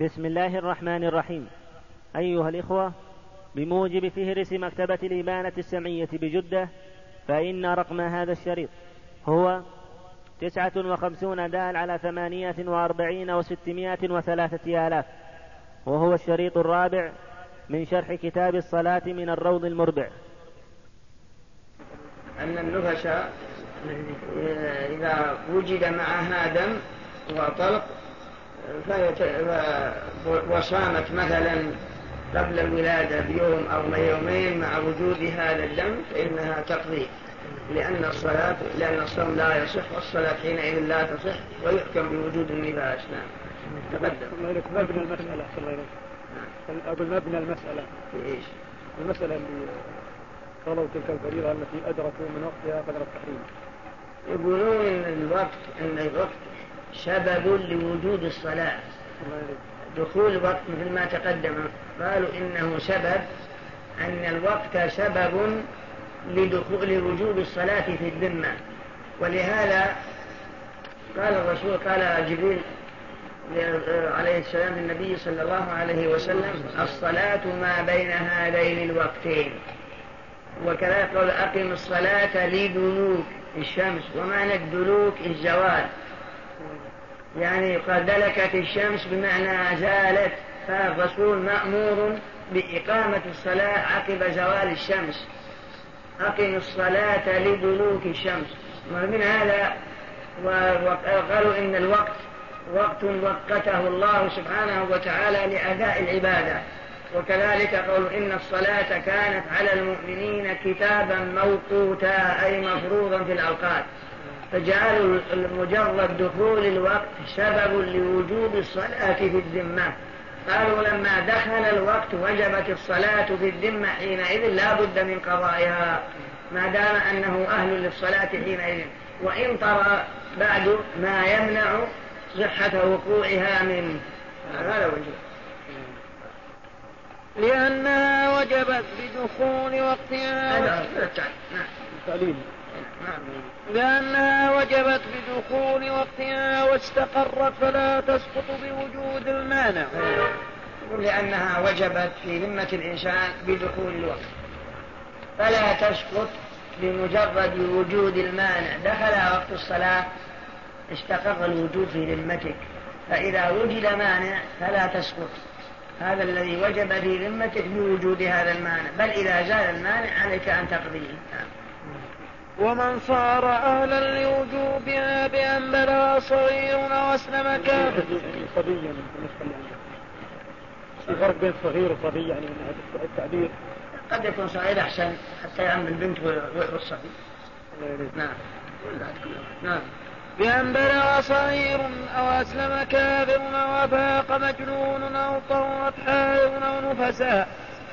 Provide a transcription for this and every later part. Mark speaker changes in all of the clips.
Speaker 1: بسم الله الرحمن الرحيم. أيها الإخوة بموجب فهرس مكتبة الإبانة السمعية بجدة فإن رقم هذا الشريط هو تسعة وخمسون دال على ثمانية وأربعين وستمائة وثلاثة آلاف وهو الشريط الرابع من شرح كتاب الصلاة من الروض المربع.
Speaker 2: أن النفش إذا وجد معها دم وطلق وصامت مثلا قبل الولادة بيوم أو يومين مع وجود هذا الدم فإنها تقضي لأن الصلاة لأن الصوم لا يصح والصلاة حينئذ لا تصح ويحكم بوجود النفاس نعم
Speaker 3: تقدم الله يلك ما المسألة صلى الله عليه وسلم. نعم. أقول مبنى المسألة.
Speaker 2: إيش؟
Speaker 3: المسألة اللي قالوا تلك الفريضة التي أدركوا من وقتها قدر التحريم.
Speaker 2: يقولون الوقت أن الوقت سبب لوجود الصلاة. دخول وقت مثل ما تقدم. قالوا إنه سبب أن الوقت سبب لدخول وجود الصلاة في الذمة. ولهذا قال الرسول قال جبريل عليه السلام النبي صلى الله عليه وسلم الصلاة ما بين هذين الوقتين. وكذلك قال أقم الصلاة لدلوك الشمس. ومعنى الدلوك الزوال يعني قد دلكت الشمس بمعنى زالت فالرسول مأمور بإقامة الصلاة عقب زوال الشمس. أقم الصلاة لدلوك الشمس. ومن هذا وقالوا إن الوقت وقت وقته الله سبحانه وتعالى لأداء العبادة. وكذلك قول إن الصلاة كانت على المؤمنين كتابا موقوتا أي مفروضا في الأوقات. فجعل مجرد دخول الوقت سبب لوجوب الصلاة في الذمة. قالوا لما دخل الوقت وجبت الصلاة في الذمة حينئذ لا بد من قضائها. ما دام أنه أهل للصلاة حينئذ. وإن طرى بعد ما يمنع صحة وقوعها منه هذا وجه.
Speaker 4: لأنها وجبت بدخول وقتها.
Speaker 2: هذا
Speaker 4: لأنها وجبت بدخول وقتها واستقرت فلا تسقط بوجود المانع.
Speaker 2: لأنها وجبت في ذمة الإنسان بدخول الوقت. فلا تسقط بمجرد وجود المانع. دخل وقت الصلاة استقر الوجود في ذمتك. فإذا وجد مانع فلا تسقط. هذا الذي وجب في ذمتك بوجود هذا المانع. بل إذا زال المانع عليك أن تقضيه. نعم.
Speaker 4: ومن صار أهلا لوجوبها بأن بلغ صغير وأسلم كافر.
Speaker 3: صبي بالنسبة في فرق بين صغير وصبي يعني من التعبير.
Speaker 2: قد يكون صغير أحسن حتى يعم البنت والصبي نعم.
Speaker 4: نعم. بأن بلغ صغير أو أسلم كافر أو فاق مجنون أو طهرت حائض أو نفسا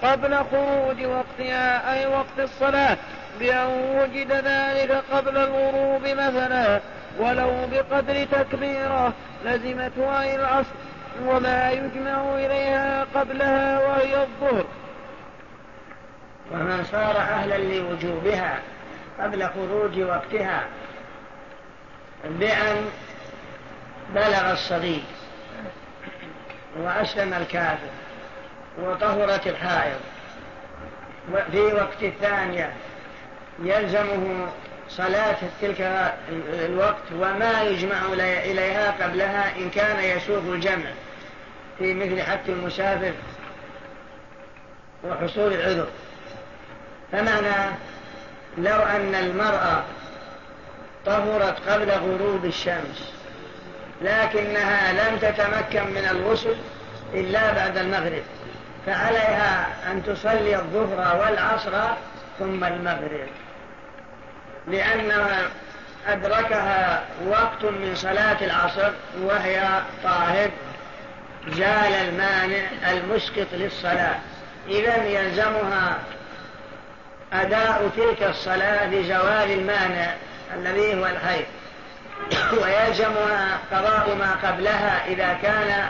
Speaker 4: قبل خروج وقتها أي وقت الصلاة. بأن وجد ذلك قبل الغروب مثلا ولو بقدر تكبيره لزمت أي العصر وما يجمع إليها قبلها وهي الظهر.
Speaker 2: وما صار أهلا لوجوبها قبل خروج وقتها بأن بلغ الصديق وأسلم الكافر وطهرت الحائض. في وقت الثانية يلزمه صلاة تلك الوقت وما يجمع إليها قبلها إن كان يسوق الجمع في مثل حق المسافر وحصول العذر. فمعنى لو أن المرأة طهرت قبل غروب الشمس لكنها لم تتمكن من الغسل إلا بعد المغرب فعليها أن تصلي الظهر والعصر ثم المغرب. لأنها أدركها وقت من صلاة العصر وهي طاهر جال المانع المسقط للصلاة. إذا يلزمها أداء تلك الصلاة بزوال المانع الذي هو الحيض ويلزمها قضاء ما قبلها إذا كان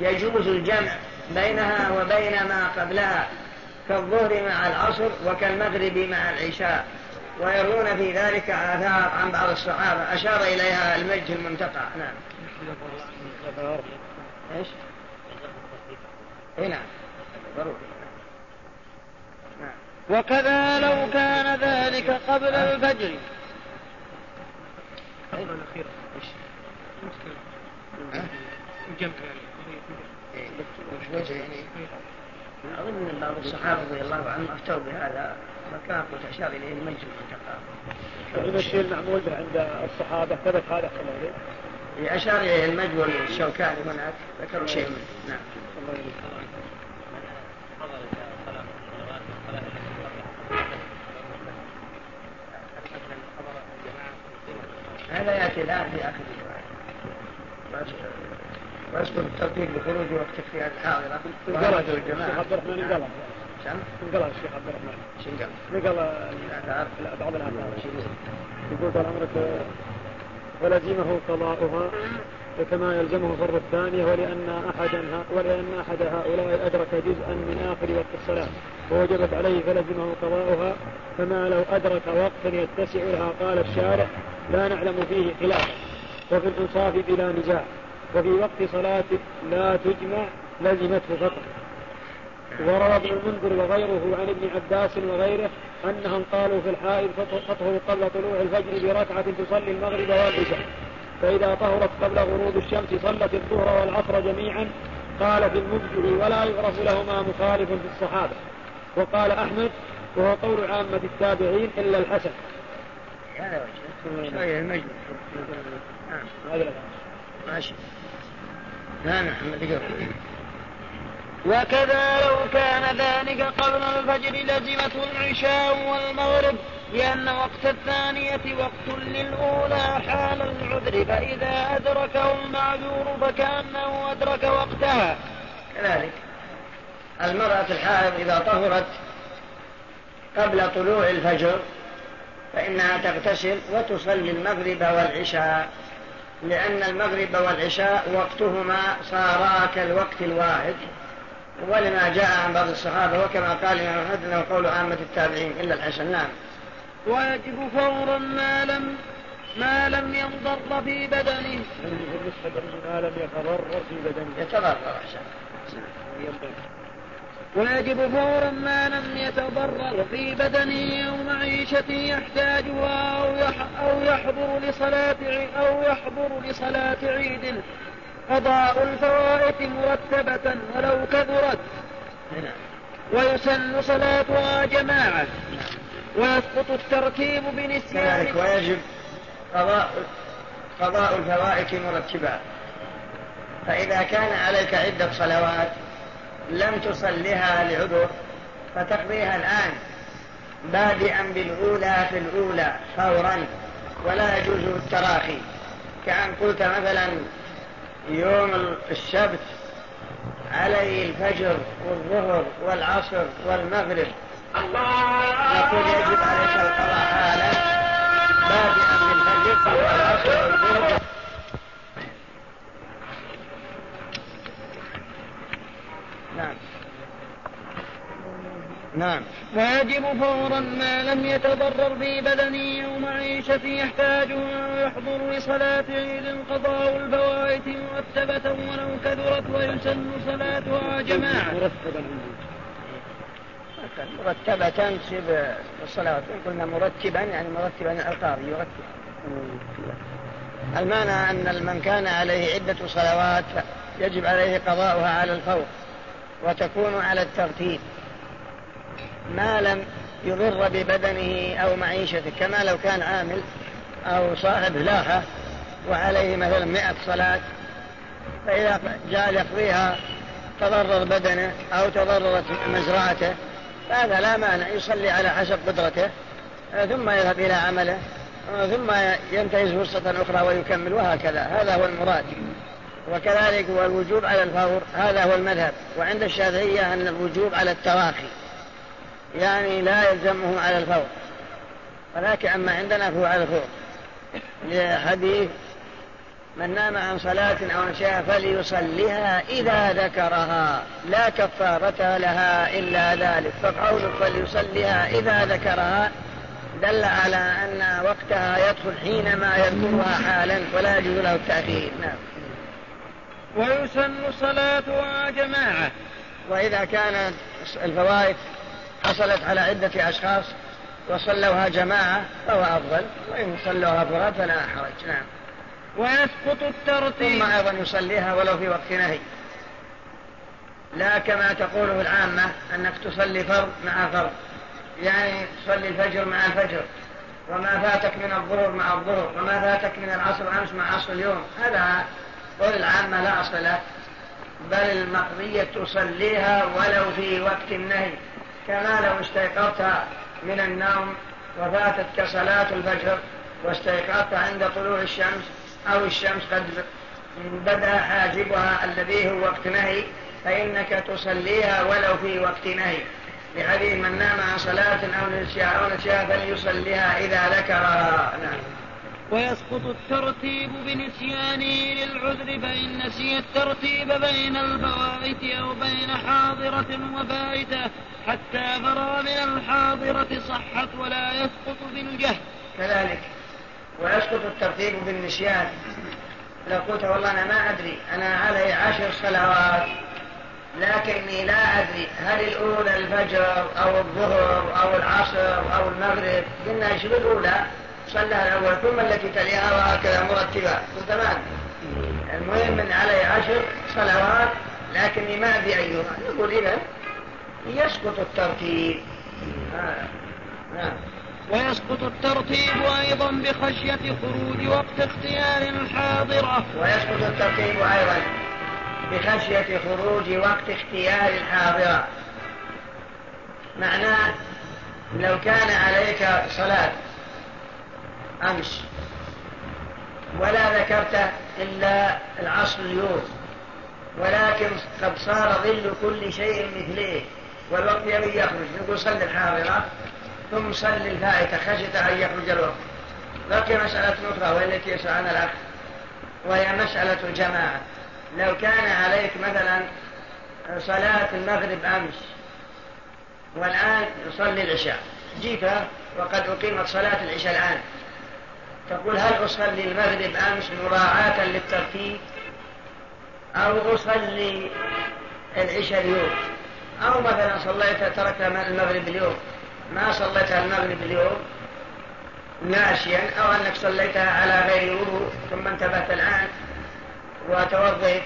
Speaker 2: يجوز الجمع بينها وبين ما قبلها كالظهر مع العصر وكالمغرب مع العشاء. ويرون في ذلك آثار عن بعض الصحابة أشار إليها المجد المنتقى نعم إيش؟ هنا ضروري
Speaker 4: نعم وكذا لو كان ذلك قبل الفجر
Speaker 3: الأخير إيش؟ الجمع يعني
Speaker 2: وش وجه يعني؟ أظن بعض الصحابة رضي الله عنهم أفتوا بهذا فكانت متشابه اليه المجلس
Speaker 3: المتقابل. الشيء المعمول به عند الصحابة ثبت هذا كما
Speaker 2: أشار اليه المجول الشوكاني هناك ذكروا شيء منه نعم. الله يبارك. هذا يأتي الآن في آخر ويصدر الترتيب بخروج وقت في الحاضرة
Speaker 3: درجة
Speaker 2: الجماعة
Speaker 3: شنقل الشيخ عبد الرحمن
Speaker 2: شنقل
Speaker 3: نقل بعض الآثار يقول طال عمرك ولزمه قضاؤها وكما يلزمه فر الثانية ولأن أحدا ولأن أحد هؤلاء أدرك جزءا من آخر وقت الصلاة. ووجبت عليه فلزمه قضاؤها فما لو أدرك وقتا يتسع لها قال الشارع لا نعلم فيه خلافا. وفي الإنصاف بلا نزاع وفي وقت صلاة لا تجمع لزمته فقط. وروى ابن المنذر وغيره عن ابن عباس وغيره أنهم قالوا في الحائض فطهر قبل طلوع الفجر بركعة تصلي المغرب والعشاء فإذا طهرت قبل غروب الشمس صلت الظهر والعصر جميعا. قال في المبدع ولا يعرف لهما مخالف في الصحابة. وقال أحمد وهو قول عامة التابعين إلا الحسن.
Speaker 2: هذا وجه. نعم. ماشي. لا محمد يقرأ
Speaker 4: وكذا لو كان ذلك قبل الفجر لزمته العشاء والمغرب لأن وقت الثانية وقت للأولى حال العذر فإذا أدركه المعذور فكأنه أدرك وقتها.
Speaker 2: كذلك المرأة الحائض إذا طهرت قبل طلوع الفجر فإنها تغتسل وتصلي المغرب والعشاء لأن المغرب والعشاء وقتهما صارا كالوقت الواحد. ولما جاء عن بعض الصحابة وكما قال إمام أحمد وقول عامة التابعين إلا الحسن نعم.
Speaker 4: ويجب فورا ما لم ما لم ينضر في بدنه.
Speaker 3: ما لم يتضرر في بدنه.
Speaker 2: يتضرر أحسن
Speaker 4: ويجب فورا ما لم يتضرر في بدنه أو معيشته يحتاجها أو يحضر لصلاة أو يحضر لصلاة عيد. قضاء الفوائد مرتبة ولو كبرت. ويسن صلاتها جماعة. ويسقط الترتيب بنسيان.
Speaker 2: كذلك ويجب قضاء قضاء الفوائد مرتبة. فإذا كان عليك عدة صلوات لم تصلها لعذر فتقضيها الآن بادئا بالأولى في الأولى فورا ولا يجوز التراخي. كأن قلت مثلا يوم السبت علي الفجر والظهر والعصر والمغرب. نقول يجب عليك القضاء حالا بادئا من فجر والعصر والظهر نعم. نعم.
Speaker 4: فيجب فورا ما لم يتضرر في بدنه أو معيشته يحتاج أو يحضر لصلاة عيد قضاء الفوائد مرتبة ولو كثرت ويسن صلاتها جماعة.
Speaker 2: مرتبة مرتبة سب الصلاة. قلنا مرتبا يعني مرتبا الأوتار يرتب. المعنى أن من كان عليه عدة صلوات يجب عليه قضاؤها على الفوق وتكون على الترتيب. ما لم يضر ببدنه أو معيشته كما لو كان عامل أو صاحب لاحة وعليه مثلا مئة صلاة فإذا جاء يقضيها تضرر بدنه أو تضررت مزرعته فهذا لا مانع يصلي على حسب قدرته ثم يذهب إلى عمله ثم ينتهز فرصة أخرى ويكمل وهكذا. هذا هو المراد. وكذلك هو الوجوب على الفور هذا هو المذهب. وعند الشافعية أن الوجوب على التراخي. يعني لا يلزمه على الفور. ولكن أما عندنا فهو على الفور. لحديث من نام عن صلاة أو نسيها فليصليها إذا ذكرها. لا كفارة لها إلا ذلك. فقول فليصليها إذا ذكرها دل على أن وقتها يدخل حينما يذكرها حالا ولا يجوز له التأخير. نعم.
Speaker 4: ويسن صلاتها جماعة.
Speaker 2: وإذا كانت الفوائد حصلت على عدة أشخاص وصلوها جماعة فهو أفضل وإن صلوها فراد فلا حرج نعم.
Speaker 4: ويسقط الترتيب.
Speaker 2: ثم أيضا يصليها ولو في وقت نهي. لا كما تقوله العامة أنك تصلي فرض مع فرض. يعني تصلي الفجر مع الفجر. وما فاتك من الظهر مع الظهر وما فاتك من العصر أمس مع عصر اليوم. هذا قول العامة لا أصل له. بل المقضية تصليها ولو في وقت النهي. كما لو استيقظت من النوم وفاتتك صلاة الفجر واستيقظت عند طلوع الشمس أو الشمس قد بدأ حاجبها الذي هو وقت نهي فإنك تصليها ولو في وقت نهي. لحديث من نام عن صلاة أو نسيها فليصليها إذا ذكرها نعم.
Speaker 4: ويسقط الترتيب بنسيانه للعذر فإن نسي الترتيب بين البوائت أو بين حاضرة وفائتة حتى برى من الحاضرة صحت ولا يسقط بالجهل.
Speaker 2: كذلك. ويسقط الترتيب بالنسيان. لو قلت والله أنا ما أدري. أنا علي عشر صلوات لكني لا أدري هل الأولى الفجر أو الظهر أو العصر أو المغرب. قلنا شو الأولى؟ صلى الأول ثم التي تليها وهكذا مرتبة. تمام؟ المهم من علي عشر صلوات لكني ما أدري أيها. نقول إذا يسقط الترتيب. آه. آه.
Speaker 4: ويسقط الترتيب أيضا بخشية خروج وقت اختيار الحاضرة
Speaker 2: ويسقط الترتيب أيضا بخشية خروج وقت اختيار الحاضرة معناه لو كان عليك صلاة أمس ولا ذكرت إلا العصر اليوم. ولكن قد صار ظل كل شيء مثليه. والوقت يبي يخرج. نقول صل الحاضرة ثم صل الفائتة. خشيت أن يخرج الوقت. بقي مسألة أخرى والتي يسعنا الأخ. وهي مسألة الجماعة. لو كان عليك مثلا صلاة المغرب أمس والآن يصلي العشاء. جيت وقد أقيمت صلاة العشاء الآن. تقول هل أصلي المغرب أمس مراعاة للترتيب؟ أو أصلي العشاء اليوم؟ أو مثلا صليت ترك المغرب اليوم. ما صليت المغرب اليوم؟ ناشيا. أو أنك صليتها على غير وضوء ثم انتبهت الآن وتوضيت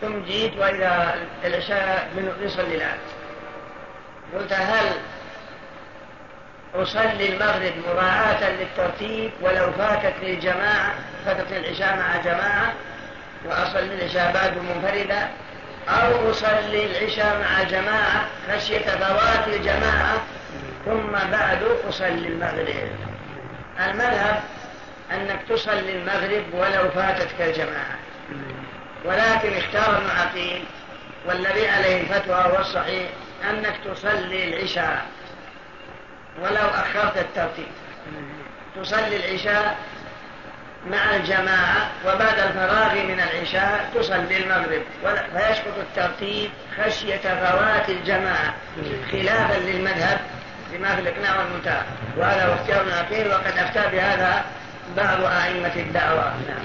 Speaker 2: ثم جيت وإذا العشاء من يصلي الآن. قلت هل أصلي المغرب مراعاة للترتيب ولو فاتتني الجماعة فاتتني العشاء مع جماعة وأصلي العشاء بعد منفردة. أو أصلي العشاء مع جماعة خشية فوات الجماعة ثم بعد أصلي المغرب. المذهب أنك تصلي المغرب ولو فاتتك الجماعة ولكن اختار ابن والذي عليه الفتوى هو الصحيح أنك تصلي العشاء ولو أخرت الترتيب. تصلي العشاء مع الجماعة وبعد الفراغ من العشاء تصلي المغرب. فيسقط الترتيب خشية فوات الجماعة. خلافا للمذهب. لما في الإقناع والمتاع. وهذا واختيار الأخير وقد أفتى بهذا بعض أئمة الدعوة. نعم.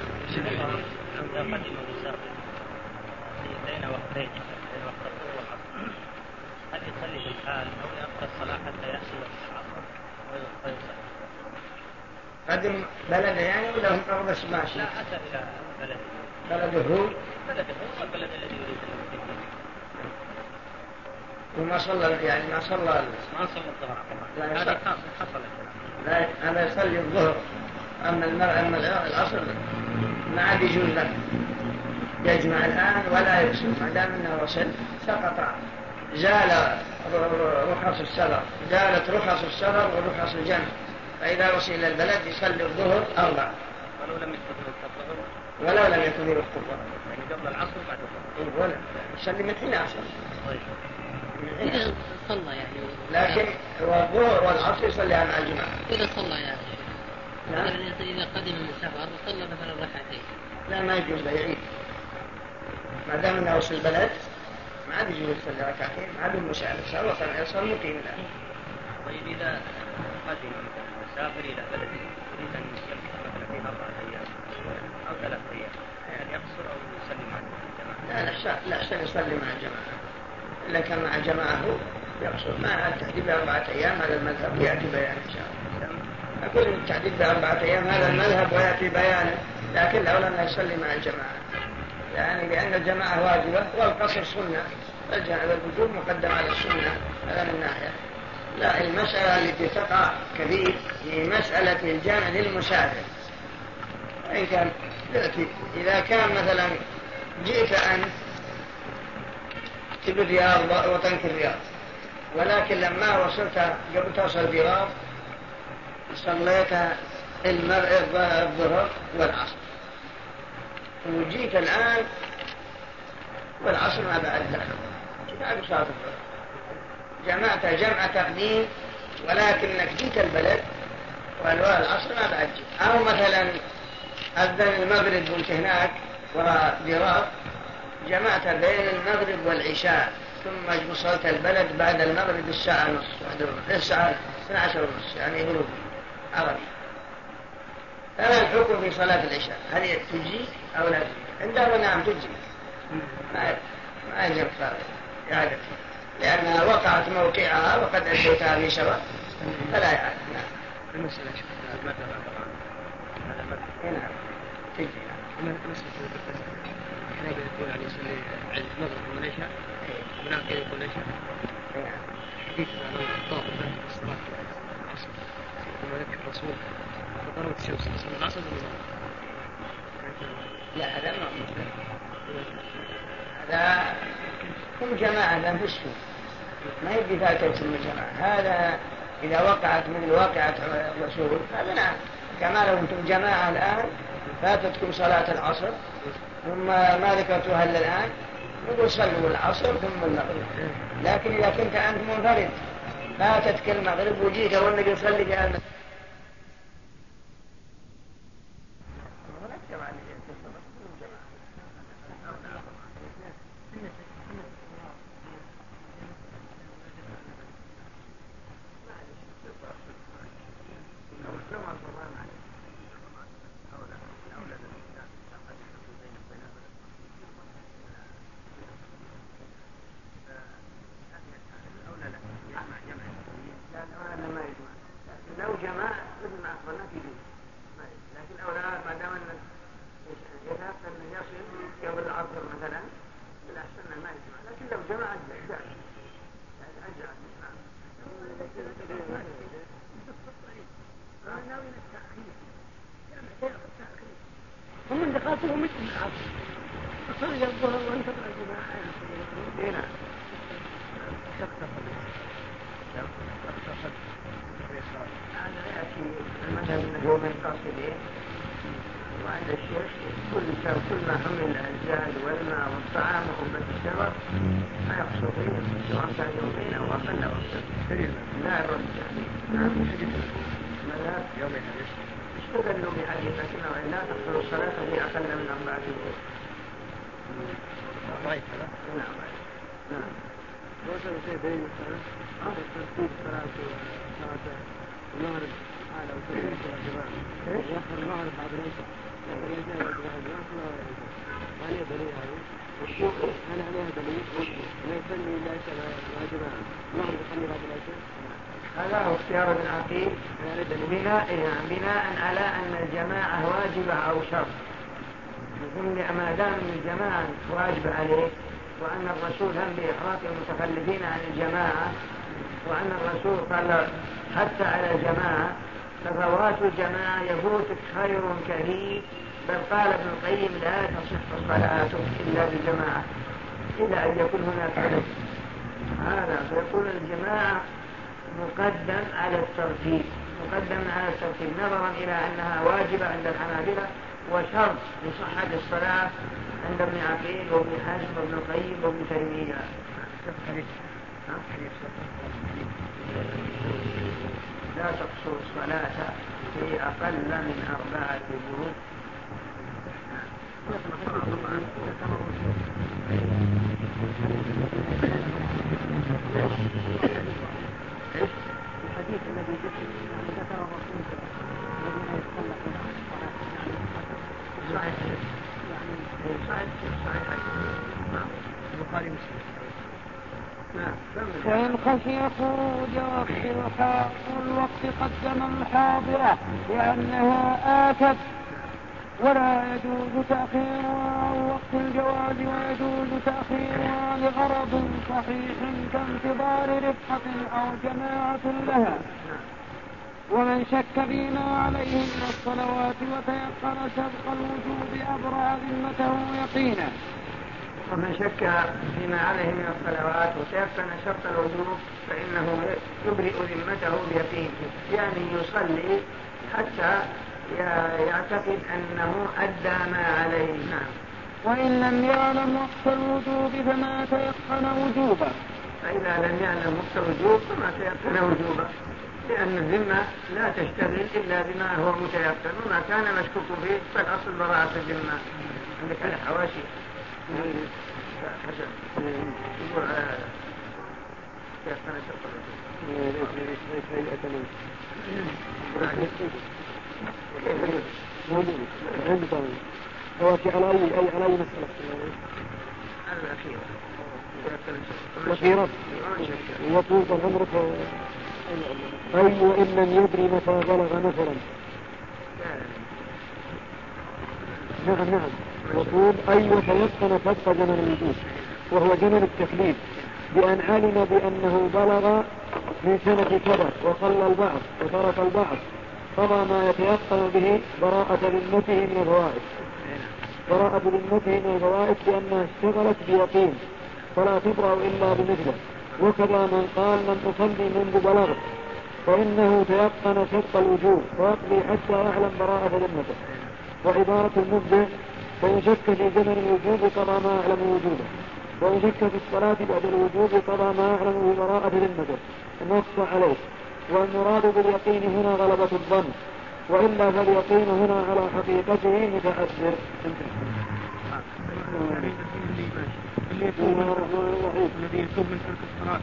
Speaker 1: بين وقتين هل يصلي بالحال أو
Speaker 2: قدم بلد يعني ولا هم قرب السماشي؟
Speaker 1: لا أتى إلى بلده.
Speaker 2: بلده
Speaker 1: بلده البلد الذي يريد
Speaker 2: وما صلى يعني ما صلى ما
Speaker 1: صلى الظهر
Speaker 2: لا
Speaker 1: يصلي. حصل.
Speaker 2: لا أنا يصلي الظهر. أما المرأة أما العصر ما عاد يجوز له. يجمع الآن ولا يقسم ما دام أنه وصل سقط. زال رخص السفر زالت رخص السفر ورخص الجنب فإذا مشي إلى البلد يصلي الظهر أربعة
Speaker 1: ولو لم يستطيعوا التطهر.
Speaker 2: ولو لم يستطيعوا التطهر.
Speaker 1: يعني قبل العصر بعد الظهر.
Speaker 2: إيه، ولا. يصلي من حين عصر
Speaker 5: إذا طيب. صلى يعني.
Speaker 2: لكن الظهر والعصر يصلي مع الجماعة
Speaker 5: إذا صلى يعني.
Speaker 2: نعم.
Speaker 5: إذا قدم من سفر وصلى مثلا ركعتين.
Speaker 2: لا ما يجوز يعيد. ما دام إنه وصل البلد ما عاد يجوز يصلي ركعتين ما عاد المساعد صار وصل يصلي مقيم الان
Speaker 1: طيب إذا قدم سافر إلى بلد يريد أن يمكث فيها أربعة أيام أو ثلاث أيام هل يقصر أو يسلم مع الجماعة
Speaker 2: لا لا لا يصلي مع الجماعة. اذا كان مع جماعة يقصر ما التحديد بأربعة أيام هذا المذهب يأتي بيان إن شاء الله. أقول التحديد بأربعة أيام هذا المذهب ويأتي بيانه لكن لو لم يصلي مع الجماعة. يعني لأن الجماعة واجبة والقصر سنة الوجوب مقدم على السنة هذا من ناحية. لا المسألة التي تقع كبير هي مسألة الجنة للمسافر وإن كان إذا كان مثلا جئت أن تبدو الرياض وطنك الرياض ولكن لما وصلت قبل توصل الرياض صليت الظهر والعصر. وجيت الآن والعصر ما بعد ذلك. بعد صلاة الظهر جمعت جمع تقديم ولكنك جيت البلد وأنواع العصر ما بعد أو مثلا أذن المغرب وأنت هناك وراء جمعت بين المغرب والعشاء ثم وصلت البلد بعد المغرب الساعة نصف الساعة 12 ونصف يعني غروب عربي. فما الحكم في صلاة العشاء. هل تجي أو لا تجي عندهم نعم تجي ما ما يجب خالص. يعني. لأنها وقعت موقعها وقد أدتها في شرع. فلا يعلم نعم. المسألة إيه، نعم.
Speaker 6: إيه. إيه، نعم يصلي نعم. عن في العصر الرسول. الشمس العصر
Speaker 2: لا هذا ما هذا والجماعة لا تشفي ما يجي فاتحة الجماعة. هذا إذا وقعت من واقعة الرسول هذا نعم. كما لو أنتم جماعة الآن فاتتكم صلاة العصر ثم ما ذكرتها إلا الآن نقول صلوا العصر ثم المغرب. لكن إذا كنت أنت منفرد فاتتك المغرب وجيت والنبي صلي في المسجد. لو جماع مثل ما اخبرنا في طيب، جزء لكن اولى ما دام أن يتاكد ان يصل يوم العصر مثلا بالاحسن ما يجمع. لكن لو جمع اجزع اجزع هم اللي قاتلهم مثل العصر فخرج الظهر وانتقل الجماعة جو بالقصد وعند الشيخ كل كل ما حمل الزاد والماء والطعام وقمة الشرب ما يقصر فيه يومين أو أقل أو أكثر لا يرد نعم يومين اشتغل يوم حديث لكنه ان لا تقتل الصلاه في من اربعه شهور ضعيف نعم
Speaker 6: نعم. وصل شيء بين الصلاه الترتيب صلاه
Speaker 2: هذا هو اختيار ابن عقيل بناء بناء على ان الجماعه واجبه أو شرط ما دام الجماعه واجبه عليه وان الرسول هم باحراق المتخلفين عن الجماعه وأن الرسول قال حتى على جماعة ففوات الجماعة يفوتك خير كثير بل قال ابن القيم لا تصح الصلاة إلا بالجماعة. إلى أن يكون هناك عدد هذا فيكون الجماعة مقدم على الترتيب. مقدم على الترتيب. نظرا إلى أنها واجبة عند الحنابلة وشرط لصحة الصلاة عند ابن عقيل وابن حزم وابن القيم وابن تيمية. لا تقصر الصلاة في أقل من أربعة جروب الحديث الذي ذكره الرسول صحيح. صحيح. صحيح. صحيح. البخاري مسلم.
Speaker 4: وإن خشي خروج وقت الوقت قدم الحاضرة لأنها آتت. ولا يجوز تأخيرها عن وقت الجواز ويجوز تأخيرها لغرض صحيح كانتظار رفقة أو جماعة لها. ومن شك فيما عليه من الصلوات وتيقن سبق الوجوب أبرى ذمته يقينا.
Speaker 2: ومن شك فيما عليه من الصلوات وتيقن شرط الوجوب فإنه يبرئ ذمته بيقين. يعني يصلي حتى يعتقد أنه أدى ما عليه. نعم.
Speaker 4: وإن لم يعلم وقت الوجوب فما تيقن وجوبه.
Speaker 2: فإذا لم يعلم وقت الوجوب فما تيقن وجوبه. لأن الذمة لا تشتغل إلا بما هو متيقن. وما كان مشكوك فيه فالأصل براءة الذمة. عندك حواشي.
Speaker 3: هو في أي وإن لم يدري متى بلغ مثلا نعم نعم. مطلوب أي وتيقن كف جمل الوجود وهو جمل التكليف بأن علم بأنه بلغ من سنة كذا وقل البعض وترك البعض فما ما يتيقن به براءة ذمته من الغوائب براءة ذمته من الغوائب لأنها اشتغلت بيقين فلا تبرأ إلا بمثله. وكذا من قال لم أصلي منذ بلغت فإنه تيقن شرط الوجوب ويقضي حتى يعلم براءة ذمته وعبارة المبدع ويشك في زمن الوجوب قضى ما أعلم وجوده. ويشك في الصلاة بعد الوجوب قضى ما أعلمه براءة ذمته نص عليه. والمراد باليقين هنا غلبة الظن. وإلا فاليقين هنا على حقيقته متأثر.
Speaker 6: الذي يتوب من ترك الصلاة.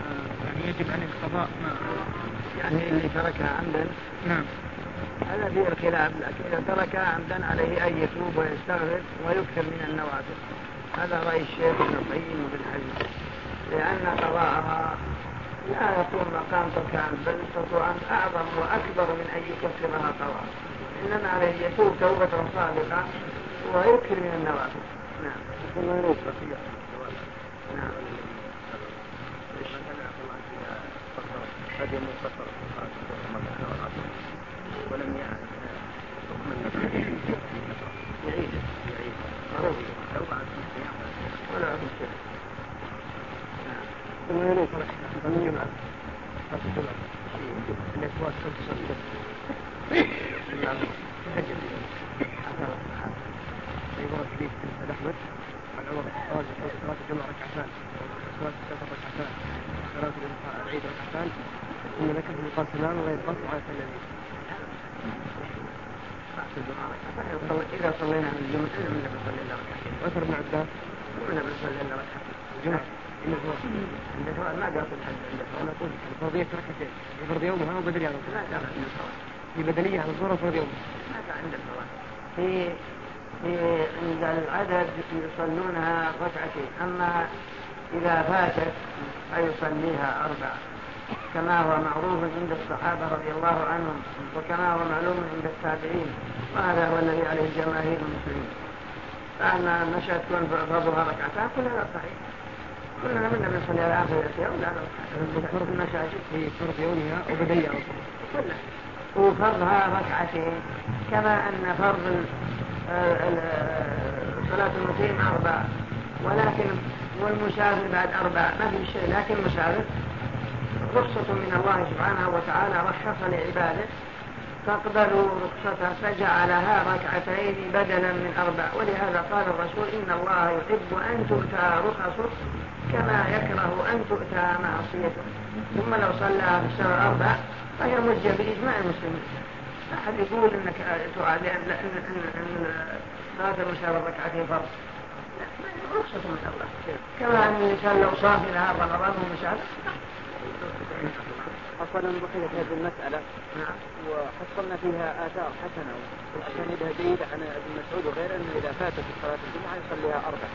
Speaker 6: آه، يعني يجب عليه القضاء ما نعم.
Speaker 2: يعني اللي تركها عمدا.
Speaker 6: نعم.
Speaker 2: هذا فيه الخلاف لكن إذا ترك عمدا عليه أن يتوب ويستغفر ويكثر من النوافل. هذا رأي الشيخ ابن القيم وابن حزم. لأن قضاءها لا يكون مقام ترك عمد بل تطوعا أعظم وأكبر من أن يكفرها قضاء. إنما عليه يتوب توبة صادقة ويكثر من النوافل. نعم. الله يوفقك نعم.
Speaker 6: قد يمر ولم يعرف
Speaker 2: يعيد
Speaker 6: يعيد
Speaker 2: ضروري
Speaker 6: لو بعد
Speaker 2: ولا عرف شيء
Speaker 6: ثم يليك ثم يمع انك واصل تصدق تهجد حضر يقول فيك احمد عن عمر الصلاه صلاه الجمعه ركعتان صلاه السفر ركعتان صلاه العيد ركعتان ان لك في القاسمان وغير قاسم على النبي
Speaker 2: إذا صلينا من الجمعة إلا من صلي الله وتحمده
Speaker 6: وتر مع الدار
Speaker 2: وإلا من صلي الله وتحمده
Speaker 6: الجمعة إلا هو
Speaker 2: عند سؤال ما قال حد عند سؤال
Speaker 6: أقول فرضية ركعتين فرض يومها وبدري على
Speaker 2: الصلاة لا عند الصلاة
Speaker 6: في بدنية على الصورة فرض يومها
Speaker 2: ما عند الصلاة في في عند العدد يصلونها ركعتين أما إذا فاتت فيصليها أربعة. كما هو معروف عند الصحابة رضي الله عنهم وكما هو معلوم عند التابعين وهذا هو الذي عليه جماهير المسلمين. فأما النشأة تكون فرضها ركعتها كل هذا صحيح كلنا منا من صلي على آخر الأشياء ولا الفرض
Speaker 6: في فرض يومها
Speaker 2: كلها. وفرضها ركعتين كما أن فرض صلاة المقيم أربع ولكن والمشاغل بعد أربع ما في شيء لكن المشاغل فرصة من الله سبحانه وتعالى رخص لعباده. فاقبلوا رخصته فجعلها ركعتين بدلا من أربع. ولهذا قال الرسول إن الله يحب أن تؤتى رخصه كما يكره أن تؤتى معصيته. ثم لو صلى بسبع أربع فهي مجة بإجماع المسلمين. أحد يقول أنك تعاد أن صلاة المشارة ركعتين فرض. رخصة من الله. كما أن الإنسان لو صافي نهار رمضان ومشارة
Speaker 6: حصلنا بقية هذه المسألة
Speaker 2: نعم
Speaker 6: وحصلنا فيها آثار حسنة وأساندها جيدة عن ابن مسعود وغيره أنه إذا فاتت صلاة الجمعة يصليها أربع.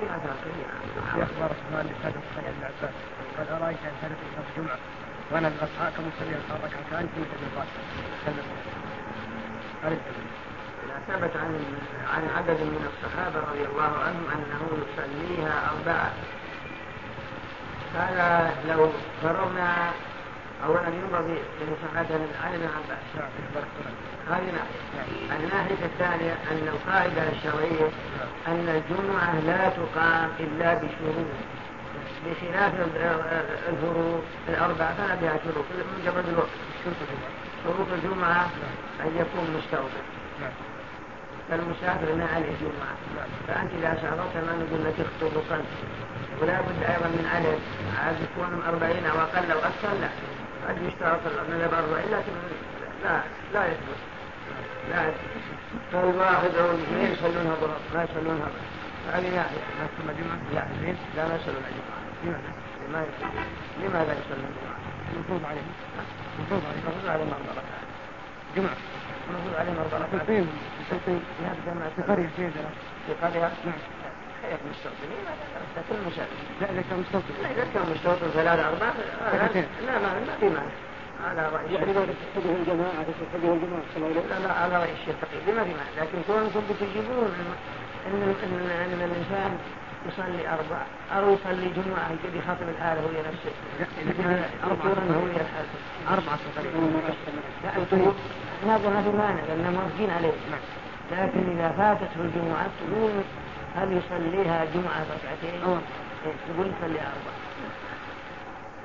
Speaker 2: في آثار كثيرة.
Speaker 6: في أخبار عثمان لسادة الصلاة بن عباس. قال أرأيت أن فاتت صلاة الجمعة؟ وأنا الأصحاب مصلي ركعتان في مثل الراتب. هذا
Speaker 2: ثبت عن عن عدد من الصحابة رضي الله عنهم أنه يصليها أربعة. هذا لو فرغنا أولا ينبغي لمساعدة العلم عن هذه نعم الناحية الثانية أن القاعدة الشرعية أن الجمعة لا تقام إلا بشروط. بخلاف الظروف الأربعة فلا بها شروط. مجرد الوقت. شروط الجمعة أن يكون مستوطن. فالمسافر ما عليه جمعة. فأنت إذا شعرت ما نقول لك اخطب قلبك ولا بد أيضا من ألف. عاد يكون أربعين أو أقل أو أكثر لا. قد يشترط النذب 40 لكن لا لا يثبت لا. فالواحد أو الاثنين يصلونها ضرر ما يصلونها ضرر هذه ناحية ما تسمى جمعة؟ لا. اثنين؟ لا ما يصلون الجمعة لماذا؟ ما يصلون لماذا يصلون الجمعة؟
Speaker 6: المفروض عليهم. المفروض عليهم.
Speaker 2: مفروض عليهم أربع
Speaker 6: جمعة.
Speaker 2: مفروض عليهم أربع ركعات.
Speaker 6: في هذا الجمعة في قرية.
Speaker 2: في قرية. نعم. غير مستوطنين لكن مش
Speaker 6: لا اذا كان مستوطن
Speaker 2: لا اذا كان مستوطن ثلاثة أربعة لا ما ما في مانع على رأي
Speaker 6: يعني إذا تتبعه الجماعة تتبعه الجماعة صلى الله
Speaker 2: عليه لا على رأي الشيخ تقي ما في معنى لكن كونكم بتجيبون إن إن إن الإنسان يصلي أربع أو يصلي جمعة يجي خاتم الحالة هو نفسه أربعة هو الحالة
Speaker 6: أربعة
Speaker 2: لا لا ما في مانع لأن مرجين عليه لكن إذا فاتته الجمعة تقول هل يصليها جمعة ركعتين؟ آه. إيه، يقول يصلي أربعة.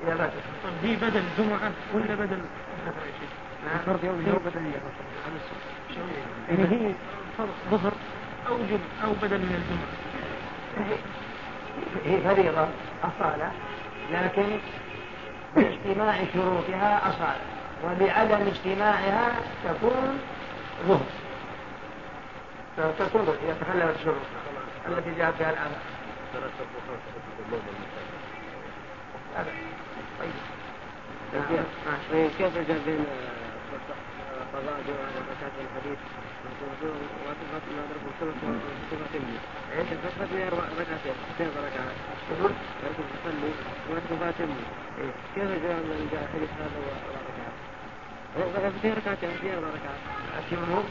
Speaker 6: يا رجل طب دي بدل جمعة ولا بدل فرض يوم الجمعة بدل يعني هي فرض ظهر أو جمعة أو بدل من الجمعة.
Speaker 2: هي فريضة أصالة. لكن باجتماع شروطها أصالة. وبعدم اجتماعها تكون ظهر. تكون يتخلى شروطها التي جاء فيها الآن
Speaker 6: طيب. نعم. إيه، كيف جاء بين آه، قضاء وزكاة الحديث ركعتين كيف الحديث هذا وركعة فيها ركعتين فيها
Speaker 2: ركعة
Speaker 6: أكيد
Speaker 2: هو؟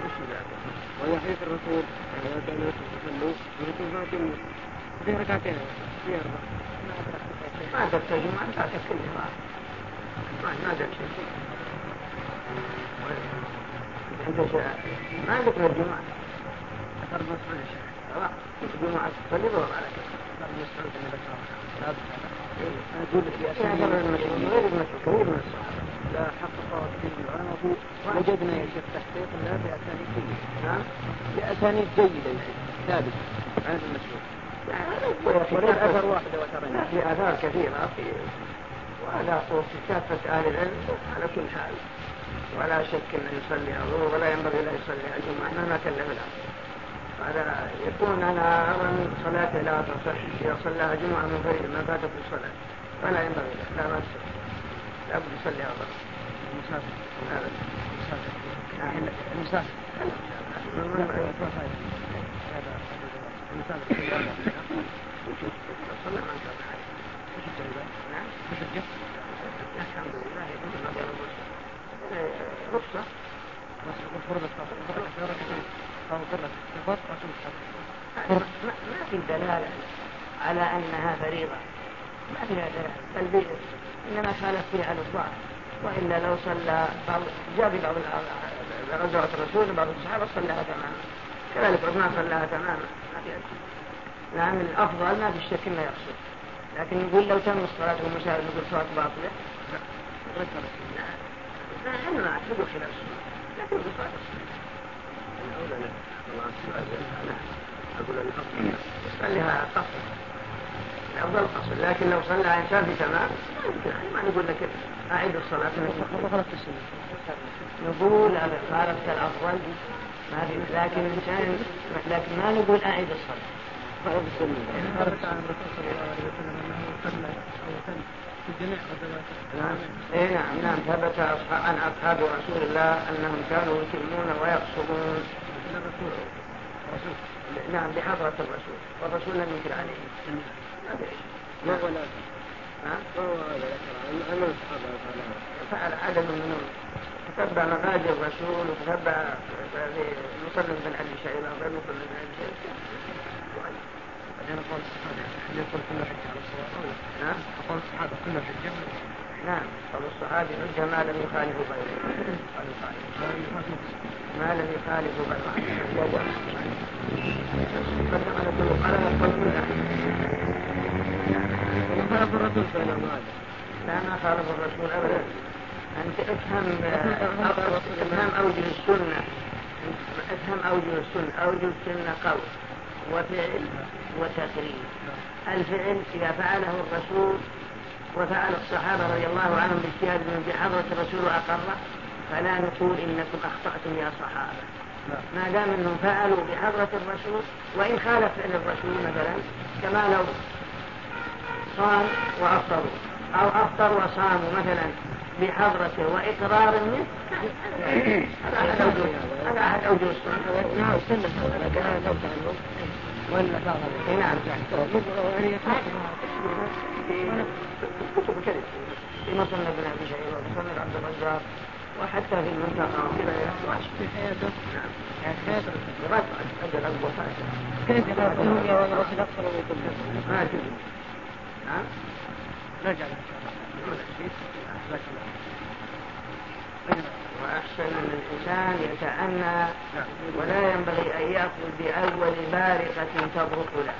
Speaker 6: وہی حدیث الرسول صلوا يريدون زي ركعتين في أربع
Speaker 2: ما تحتاج ما تحتاج كلها ما عندك شيء ما عندك الجمعة
Speaker 6: أربع سنوات
Speaker 2: الجمعة تصلي ظهر على كذا
Speaker 6: أربع سنوات اللي بتروح
Speaker 2: أقول لك يا سيدي غير المسجد غير المسجد
Speaker 6: لا حق نحن وجدنا يا شيخ تحقيق لا بأسانيد جيدة
Speaker 2: نعم
Speaker 6: بأسانيد جيدة يا شيخ ثابتة عن المسؤول
Speaker 2: في
Speaker 6: أثر واحدة وترين
Speaker 2: في آثار كثيرة في وعلى كافة أهل العلم على كل حال ولا شك أن يصلي الظهر ولا ينبغي لا يصلي الجمعة مهما ما الأمر هذا يكون أنا أرى أن صلاته لا تصح إذا صلاها جمعة من غير ما فاتت الصلاة فلا ينبغي لا ما تصح لابد يصلي الظهر على أنها فريضة ما فيها دلالة. بل إنما كانت فيها للضعف. وإلا لو صلى بعض جاء بعض غزوة الرسول بعض الصحابة صلىها تماما. كذلك عثمان صلىها تماما. ما في أشكال نعم الأفضل ما في الشك ما يقصد. لكن يقول لو تم الصلاة والمشاهد يقول صلاة باطلة. لا. إحنا ما أعتقد خلاف لكن يقول صلاة الصلاة. أقول أن خليها قصر افضل قصر لكن لو صلى على انسان في سماء ما نقول لك أعيد الصلاة. نقول خالفت الأفضل. ما في لكن الانسان لكن ما نقول أعيد الصلاة.
Speaker 6: فرض السنة ثبت عن الرسول صلى الله عليه وسلم انه صلى أو صلى في جميع
Speaker 2: نعم اي نعم. نعم ثبت عن أصحاب رسول الله أنهم كانوا يتمون ويقصدون. نعم بحضرة الرسول. والرسول لم ينكر عليه. ما
Speaker 3: هو لا ما هو هذا أنا الصحابة
Speaker 2: فعل عدد منهم تتبع مغازي الرسول وتتبع مسلم بن علي الشيء غير مطلب بن علي الشيء
Speaker 6: بعدين أقول الصحابة يقول كل حجة على الصلاة
Speaker 2: نعم.
Speaker 6: أقول الصحابة كل حجة
Speaker 2: نعم قول الصحابي حجة ما لم يخالف غيره ما لم يخالف غيره قدم على كل قرار قول
Speaker 3: يخالف الرسول صلى الله عليه وسلم
Speaker 2: لا ما خالف الرسول أبدا أنت افهم افهم أوجه السنة افهم أوجه السنة أوجه السنة قول وفعل وتقريب الفعل إذا فعله الرسول وفعل الصحابة رضي الله عنهم باجتهاد من بحضرة الرسول وأقره فلا نقول إنكم أخطأتم يا صحابة ما دام أنهم فعلوا بحضرة الرسول وإن خالف فعل الرسول مثلا كما لو صام وأفطروا أو أفطر وصاموا مثلا بحضرته وإقرار منه. هذا أحد أوجه هذا أحد أوجه السنة
Speaker 3: نعم. سنة هذا كان لو تعلم ولا
Speaker 2: نعم كتب كذب في مصنع بن أبي شعير ومصنع عبد الرزاق وحتى في المنطقة وكذا يحتواش
Speaker 3: في حياته
Speaker 2: نعم
Speaker 3: حياته
Speaker 2: لغاية أجل أبو فاتح
Speaker 3: كيف يقول يا رجل أكثر من كل
Speaker 2: ما كذب نعم وأحسن أن الإنسان يتأنى ولا ينبغي أن يأخذ بأول بارقة تبرق له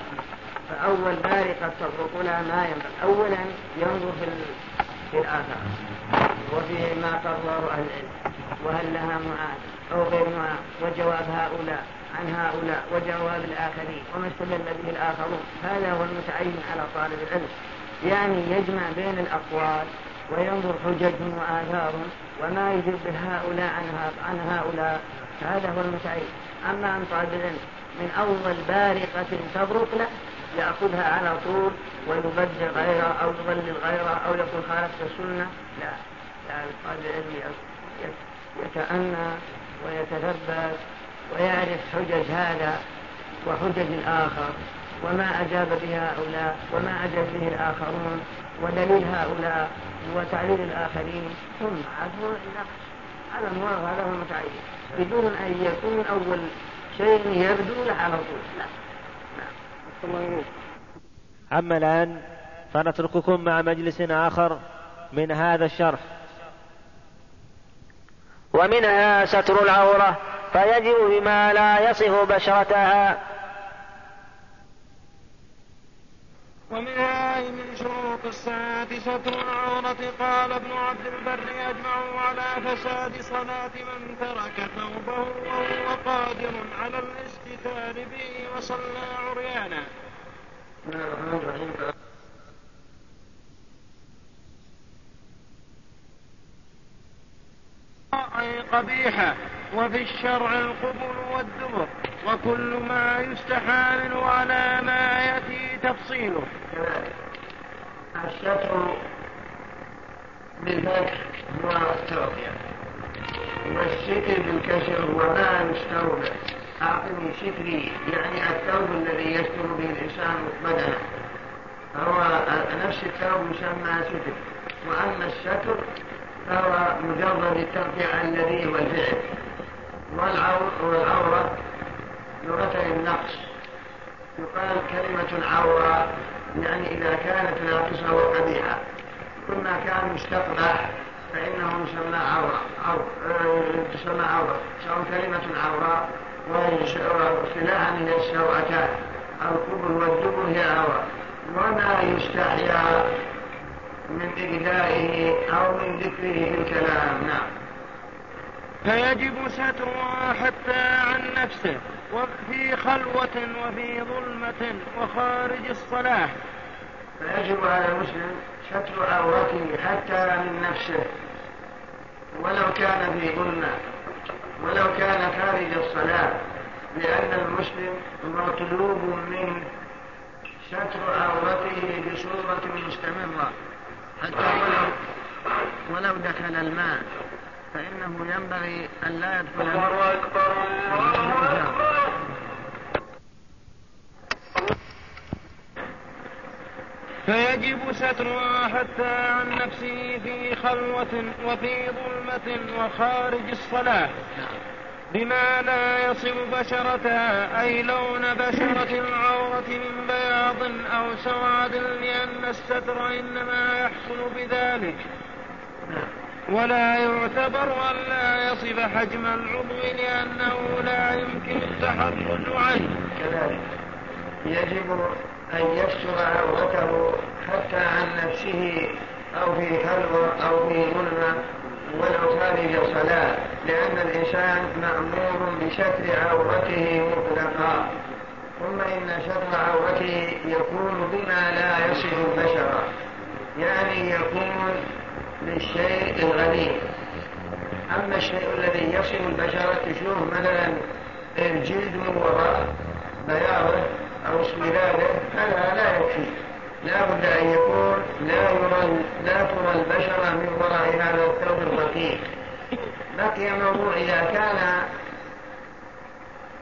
Speaker 2: فأول بارقة تبرق له ما ينبغي أولا ينظر في الآثار وفي ما قرر أهل العلم وهل لها معاد أو غير معاد وجواب هؤلاء عن هؤلاء وجواب الآخرين وما استدل به الآخرون. هذا هو المتعين على طالب العلم. يعني يجمع بين الأقوال وينظر حججهم وآثارهم وما يجب هؤلاء عن هؤلاء. هذا هو المتعين. أما عن طالب العلم من أول بارقة تبرق له يأخذها على طول ويبدل غيره أو يضلل غيره أو يقول خالفت السنة. لا. لا طالب العلم يتأنى ويتثبت ويعرف حجج هذا وحجج الآخر وما أجاب به هؤلاء وما أجاب به الآخرون ودليل هؤلاء وتعليل الآخرين. ثم عدوا النقش على المواضع هو تعليل بدون أن يكون أول شيء يبدو له على طول. لا. لا
Speaker 1: أما الآن فنترككم مع مجلس آخر من هذا الشرح. ومنها ستر العورة فيجب بما لا يصف بشرتها.
Speaker 4: ومنها من شروط الساعة ستر العورة قال ابن عبد البر أجمعوا على فساد صلاة من ترك ثوبه وهو قادر على الاستثار به وصلى عريانا. قبيحة وفي الشرع القبل والدبر وكل ما يستحامل على ما يأتي تفصيله.
Speaker 2: الشرع بالفتح هو التوبة. والشكر بالكسر هو ما يشتر به أعطني شكري يعني الثوب الذي يستر به الإنسان بدنه هو نفس الثوب يسمى شكر. وأما الشكر فهو مجرد الترك الذي هو والفعل والعورة لغة النقص. يقال كلمة عورة يعني إذا كانت ناقصة وقبيحة كما كان مستقبح فإنه يسمى عورة. أو آه، تسمى عورة. سواء كلمة عورة وصلاحا من السوءتان القبر والدبر هي عورة. وما يستحيا من إجلائه أو من ذكره بالكلام. نعم.
Speaker 4: فيجب سترها حتى عن نفسه وفي خلوة وفي ظلمة وخارج الصلاة.
Speaker 2: فيجب على المسلم ستر عورته حتى من نفسه ولو كان في ظلمة ولو كان خارج الصلاة لأن المسلم مطلوب منه ستر عورته بصورة مستمرة. حتى ولو ولو دخل الماء فإنه ينبغي أن لا يدخل
Speaker 4: الله أكبر الله أكبر. فيجب سترها حتى عن نفسه في خلوة وفي ظلمة وخارج الصلاة. نعم. بما لا يصل بشرتها أي لون بشرة العورة من بياض أو سواد لأن الستر إنما يحصل بذلك. ولا يعتبر أن لا يصف حجم العضو لأنه لا يمكن التحرز عنه
Speaker 2: كذلك يجب أن يستر عورته حتى عن نفسه أو في خلوة أو في ظلمة لأن الإنسان مأمور بستر عورته مطلقا. ثم إن ستر عورته يكون بما لا يصف البشر يعني يكون للشيء الغليظ أما الشيء الذي يصف البشر تشوف مثلا الجلد من وراء بياضه أو اسمداده هذا لا يكفي. لا بد أن يكون لا يرى لا ترى البشرة من وراء هذا الثوب الرقيق. بقي موضوع إذا كان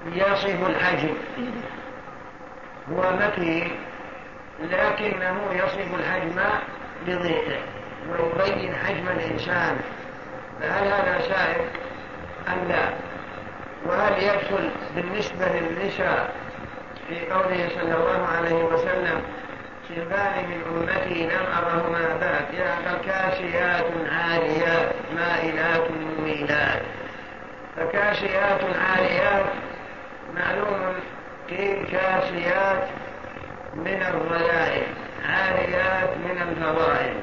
Speaker 2: يصف الحجم هو مكي لكنه يصف الحجم بضيقه ويبين حجم الإنسان. فهل هذا سائر أم لا؟ وهل يدخل بالنسبة للنساء في قوله صلى الله عليه وسلم السبان أرهما نمأرهما يا فكاشيات عاليات مائلات مميلات فكاشيات عاليات معلوم قيل كاشيات من الظلائم عاليات من الفضائل.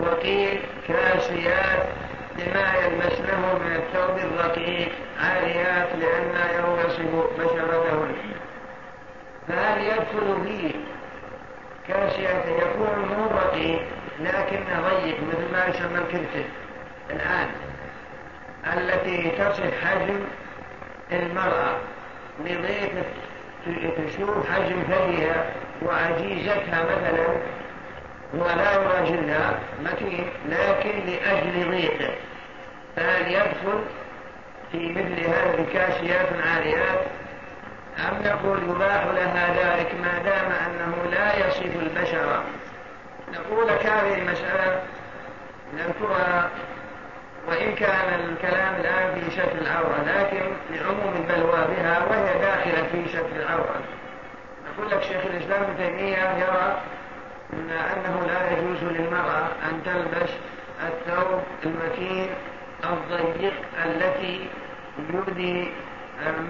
Speaker 2: وقيل كاشيات لما يلمس له من الثوب الرقيق عاليات لأن يوشك بشرته. فهل يدخل فيه كاشية يكون مو بقي لكنه ضيق مثل ما يسمى الكرسي الآن التي تصف حجم المرأة لضيق تشوف حجم ثديها وعجيزتها مثلا ولا يراجلها متين لكن لأجل ضيقه فهل يدخل في مثل هذه الكاشيات العاليات أم نقول يباح لها ذلك ما دام أنه لا يصف البشر. نقول هذه المسألة نذكرها وإن كان الكلام الآن في شكل العورة لكن لعموم البلوى بها وهي داخلة في شكل العورة. نقول لك شيخ الإسلام ابن تيمية يرى أنه لا يجوز للمرأة أن تلبس الثوب المتين الضيق التي يؤدي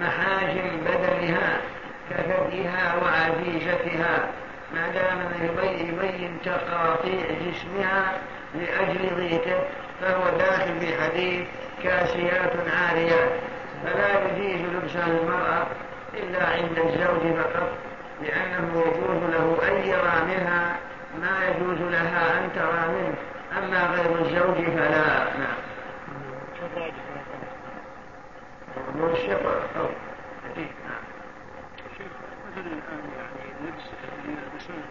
Speaker 2: محاجم بدنها كثدها وعزيزتها. ما دام يبين تقاطيع جسمها لأجل ضيقه فهو داخل في حديث كاسيات عاريات فلا يجيز لبسه المرأة إلا عند الزوج فقط لأنه يجوز له أن يرى منها ما يجوز لها أن ترى منه. أما غير الزوج فلا. نعم. منشئ والخوف شيخ
Speaker 3: مثلا الان يعني اللبس يلبسونه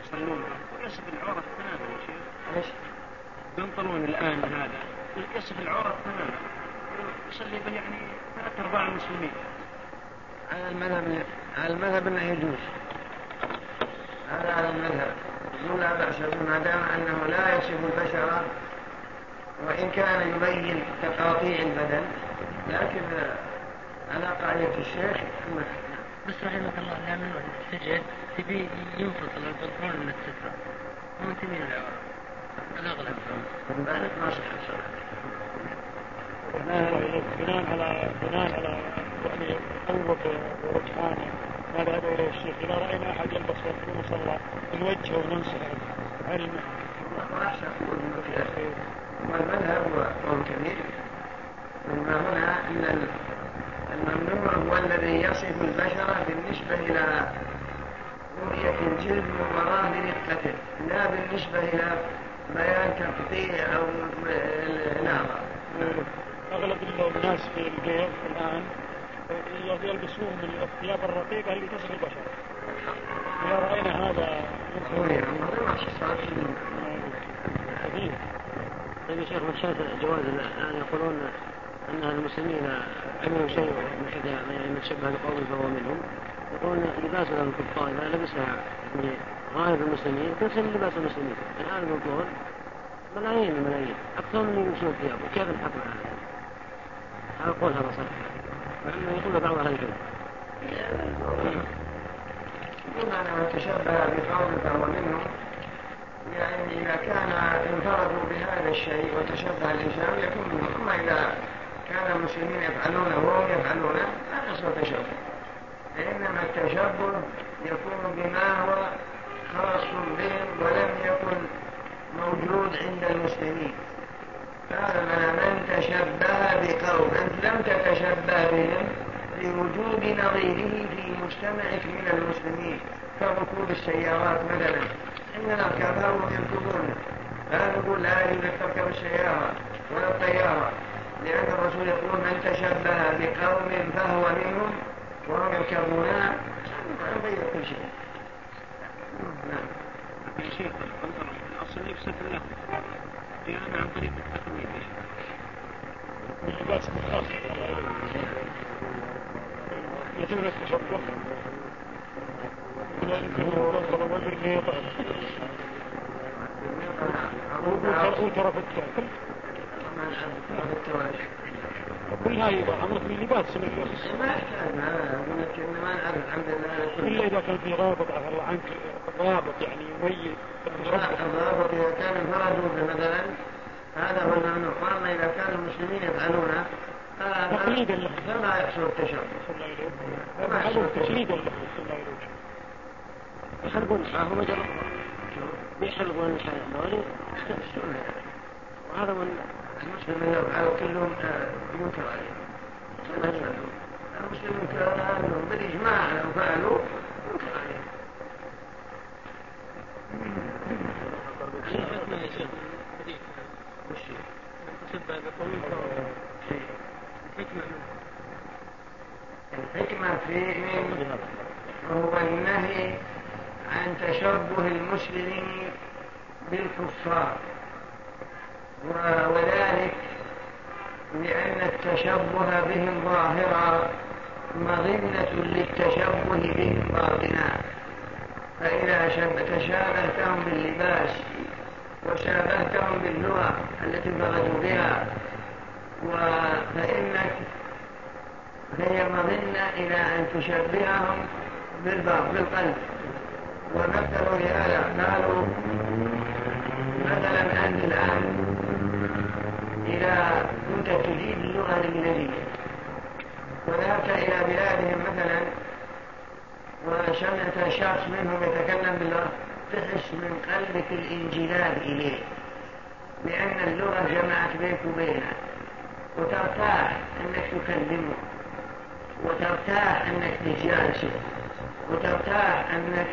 Speaker 3: يصلون يصف العوره تماما يا شيخ
Speaker 2: إيش؟
Speaker 3: بنطلون الان هذا يصف العوره تماما يصلي يعني ثلاث ارباع المسلمين
Speaker 2: على المذهب على المذهب انه يجوز هذا على المذهب يقول لا باس ما دام انه لا يكشف البشره وان كان يبين تقاطيع البدن لكن آه، على قاعدة الشيخ
Speaker 5: بس رحمك الله لا من لما سجل تبي ينفصل البطرون من السترة ومنتهي العوام الأغلب
Speaker 2: بعد 12 سنة
Speaker 3: بناء على بناء على يعني قوة ورجحانه ما ذهب إليه الشيخ. إذا رأينا أحد يلبس بطرون صلى نوجهه وننصح علمه
Speaker 2: وأحسن في الاخير والمذهب قول كبير. ثم هنا إن الممنوع هو الذي يصف البشر بالنسبة إلى رؤية الجلد ومراه برقته لا بالنسبة إلى بيان تقطيع أو نعم
Speaker 3: أغلب الناس في الجيش الآن يلبسون الثياب الرقيقة اللي تصف البشر. إذا رأينا هذا كثير نعم.
Speaker 6: طيب. طيب شيخ مشاهد جواز الآن يقولون أن المسلمين عملوا شيء من حيث يعني من شبه القوم فهو منهم. يقولون لباس الكفار إذا لبسها يعني غالب المسلمين تنسب لباس المسلمين. الآن يقول ملايين الملايين أكثر من يمشون ثيابه كيف الحكم على هذا؟ هذا قول هذا صحيح. مع أنه يقول بعض أهل العلم.
Speaker 2: يقول أنا تشبه بقوم فهو منهم يعني إذا كان انفردوا بهذا الشيء وتشبه الإنسان يكون منهم. أما إذا كان المسلمين يفعلونه وهم يفعلونه لا اسمه تشبه فإنما التشبه يكون بما هو خاص بهم ولم يكن موجود عند المسلمين. فأما من تشبه بقوم أنت لم تتشبه بهم لوجود نظيره في مجتمعك من المسلمين. كركوب السيارات مثلا. إننا ركبهم يركبون لا نقول لا يركب السيارة ولا الطيارة. لأن الرسول يقول من تشبه بقوم فهو منهم وهم يكرمون عن غير كل شيء.
Speaker 3: نعم. شيخ القدر الأصل يفسد له. لأن عن طريق التقويم. يتم التشبه ولكن هو رسل وجهه يطعم في كل هاي عمرك من لباس بعد سمع
Speaker 2: ما احتاجنا ما نعرف الحمد لله
Speaker 3: إلا اذا كان في رابط عفى الله. عنك رابط يعني يميز
Speaker 2: الرابط اذا كان الفرج مثلا هذا هو الممنوع، واما اذا كان المسلمين يفعلونه
Speaker 3: تقليدا له
Speaker 2: فما يحصل التشرع
Speaker 3: فما يحصل تقليدا له
Speaker 6: يخربون معه مجرد يخربون الحياة وهذا من
Speaker 2: المسلم كلهم ينكر عليهم كما يفعلون المسلم كان انهم بالاجماع لو فعلوا ينكر عليه الحكمة فيهم هو النهي عن تشبه المسلمين بالكفار. وذلك لأن التشبه بهم ظاهرا مظنة للتشبه بهم باطنا. فإذا تشابهتهم باللباس وشابهتهم باللغة التي بغتوا بها فإنك هي مظنة إلى أن تشبههم بالقلب. ومثلوا لهذا قالوا مثلا أنت الآن إلى كنت تجيد اللغة الإنجليزية. وذهبت إلى بلادهم مثلا وسمعت شخص منهم يتكلم باللغة. تحس من قلبك الإنجلال إليه لأن اللغة جمعت بينك وبينها وترتاح أنك تكلمه. وترتاح أنك تجالسه. وترتاح أنك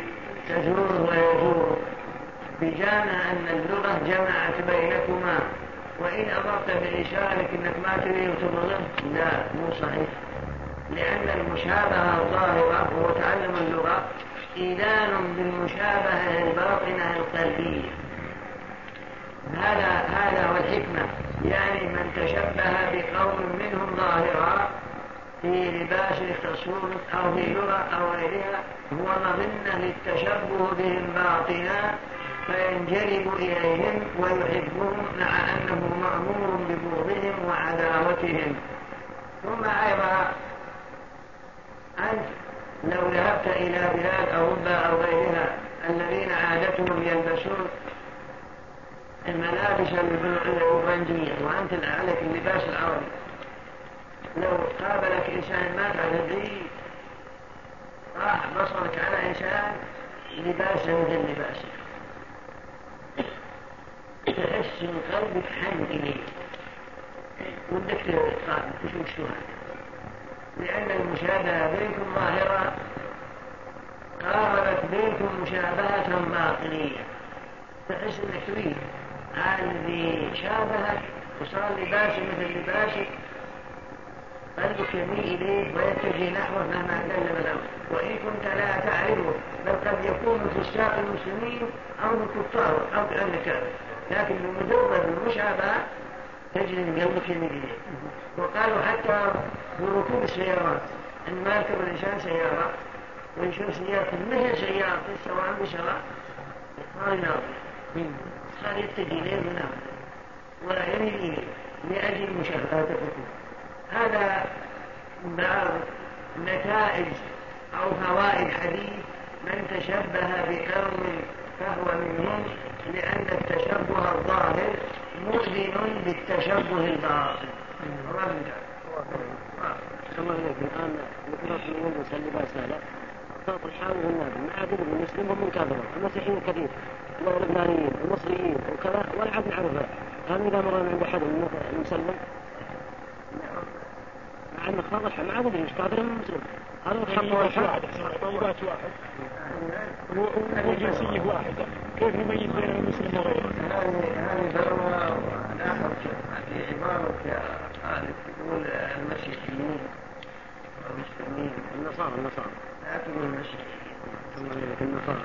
Speaker 2: تزوره ويزوره بجانب أن اللغة جمعت بينكما. وإن أضرت في الإشارة أنك ما تريد ثم لا مو صحيح. لأن المشابهة ظاهرة وتعلم اللغة إيلان بالمشابهة الباطنة القلبية. هذا هذا هو الحكمة. يعني من تشبه بقوم منهم ظاهرا في لباس خصوم أو في لغة أو غيرها هو مظنة للتشبه بهم باطنا فينجلب إليهم ويحبهم مع أنه مأمور ببغضهم وعداوتهم. ثم أيضا أنت لو ذهبت إلى بلاد أوروبا أو غيرها الذين عادتهم يلبسون الملابس البنجية وأنت عليك اللباس العربي. لو قابلك إنسان ما تعرفه راح بصرك على إنسان لباسه من لباسك. السلطان ودك والذكر والإقرار مش مشروع لأن المشابهة بينكم ظاهرة قاربت بينكم مشابهة باطنية تحس إنك تريد. الذي شابهك وصار لباسه مثل لباسك قلبك يميل إليه ويتجه نحوه مهما دل منه وإن كنت لا تعرفه بل قد يكون في الساق المسلمين أو الكفار أو بأنك لكن بمجرد المشابهة تجري القلب في المدينة وقالوا حتى بركوب السيارات أن ما يركب الإنسان سيارة ويشوف سيارة مثل سيارة سواء بشراء ما نعم. يناظر صار يتجي ليه ناظر ولا يميل لأجل مشابهة الركوب هذا بعض نتائج أو فوائد حديث من تشبه بقوم فهو منهم لأن التشبه الظاهر مؤذن بالتشبه الباطن. رمجا
Speaker 6: كما هناك الآن مكروس من يلبس اللباس هذا صوت الحاوي النادي ما عاد المسلم هم المسيحيين كثير واللبنانيين والمصريين وكذا ولا عاد نعرفها هل إذا مرنا عند أحد المسلم نعم. مع أنه واضح ما عاد مش كافر مسلم عن الرمي
Speaker 3: والشواهد طيبات واحد وجنسية واحدة كيف يميز بين المسلم وغيره؟
Speaker 2: هذه ضرورة لاحظ عبارة يا خالد تقول المسيحيين والمسلمين
Speaker 6: النصارى النصارى
Speaker 2: لكن المسيحيين
Speaker 6: النصارى